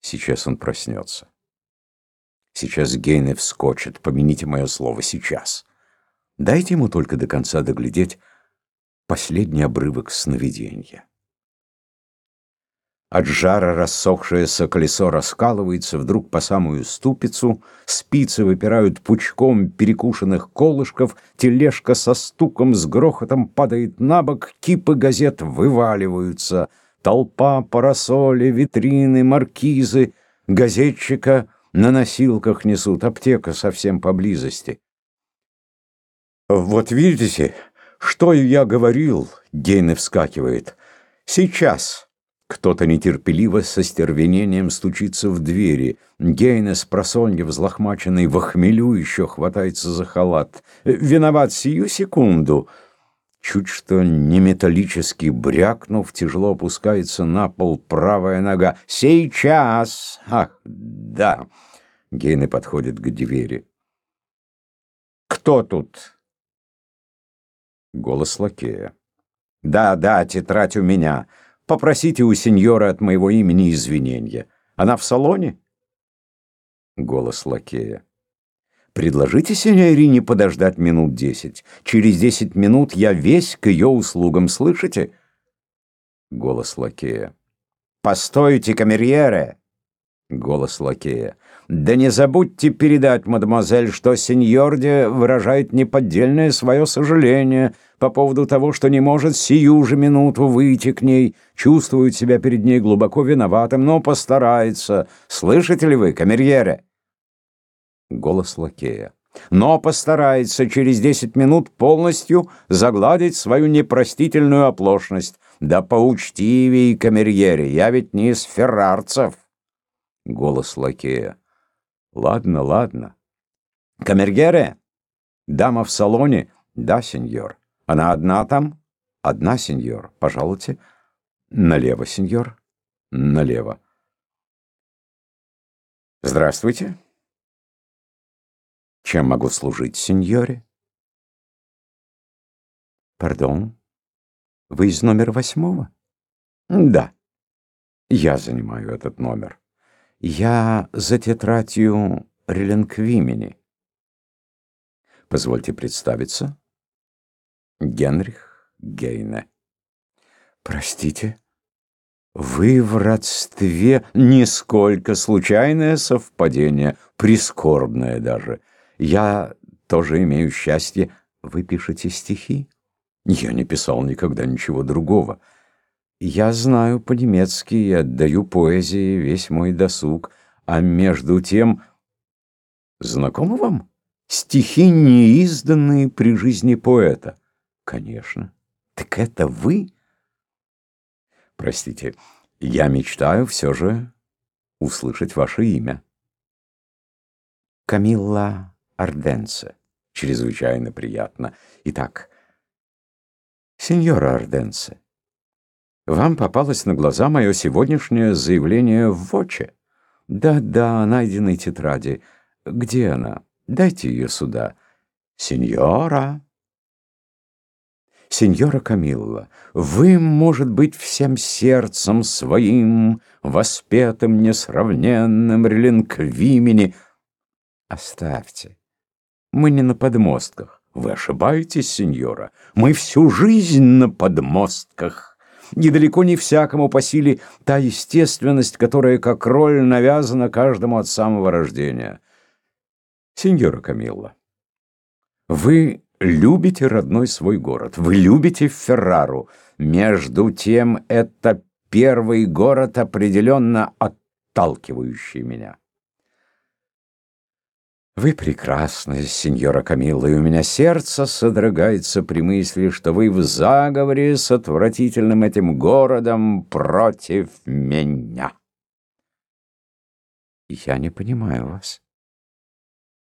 Сейчас он проснется. Сейчас Гейне вскочит, помяните мое слово, сейчас. Дайте ему только до конца доглядеть последний обрывок сновидения. От жара рассохшееся колесо раскалывается вдруг по самую ступицу, спицы выпирают пучком перекушенных колышков, тележка со стуком с грохотом падает на бок, кипы газет вываливаются, толпа, парасоли, витрины, маркизы, газетчика на носилках несут, аптека совсем поблизости. «Вот видите, что я говорил?» — Гейне вскакивает. «Сейчас!» Кто-то нетерпеливо со стервенением стучится в двери. Гейне с просонья взлохмаченный в охмелю еще хватается за халат. «Виноват сию секунду!» Чуть что не металлически брякнув, тяжело опускается на пол правая нога. «Сейчас!» «Ах, да!» Гейне подходит к двери. «Кто тут?» Голос лакея. «Да, да, тетрадь у меня. Попросите у сеньора от моего имени извинения. Она в салоне?» Голос лакея. «Предложите сеньорине подождать минут десять. Через десять минут я весь к ее услугам, слышите?» Голос лакея. «Постойте, камерьере!» Голос лакея. «Да не забудьте передать, мадемуазель, что сеньорде выражает неподдельное свое сожаление по поводу того, что не может сию же минуту выйти к ней, чувствует себя перед ней глубоко виноватым, но постарается. Слышите ли вы, камерьере?» Голос лакея. «Но постарается через десять минут полностью загладить свою непростительную оплошность. Да поучтивей, камерьере, я ведь не из феррарцев». Голос лакея. Ладно, ладно. Камергере? Дама в салоне? Да, сеньор. Она одна там? Одна, сеньор. Пожалуйте. Налево, сеньор. Налево. Здравствуйте. Чем могу служить, сеньоре? Пардон. Вы из номера восьмого? Да. Я занимаю этот номер. Я за тетрадью Реленквимени. Позвольте представиться. Генрих Гейне. Простите, вы в родстве нисколько случайное совпадение, прискорбное даже. Я тоже имею счастье. Вы пишете стихи? Я не писал никогда ничего другого. Я знаю по-немецки и отдаю поэзии весь мой досуг, а между тем... Знакомы вам? Стихи, неизданные при жизни поэта. Конечно. Так это вы? Простите, я мечтаю все же услышать ваше имя. Камилла Арденце. Чрезвычайно приятно. Итак, сеньора Арденце, вам попалось на глаза мое сегодняшнее заявление в Воче? Да-да, найденной тетради. Где она? Дайте ее сюда. Сеньора. Сеньора Камилла, вы, может быть, всем сердцем своим, воспетым, несравненным релинквимени... Оставьте. Мы не на подмостках. Вы ошибаетесь, сеньора. Мы всю жизнь на подмостках недалеко не всякому по силе та естественность, которая как роль навязана каждому от самого рождения. Сеньора Камилла, вы любите родной свой город, вы любите Феррару. Между тем, это первый город, определенно отталкивающий меня. Вы прекрасны, сеньора Камилла, и у меня сердце содрогается при мысли, что вы в заговоре с отвратительным этим городом против меня. Я не понимаю вас.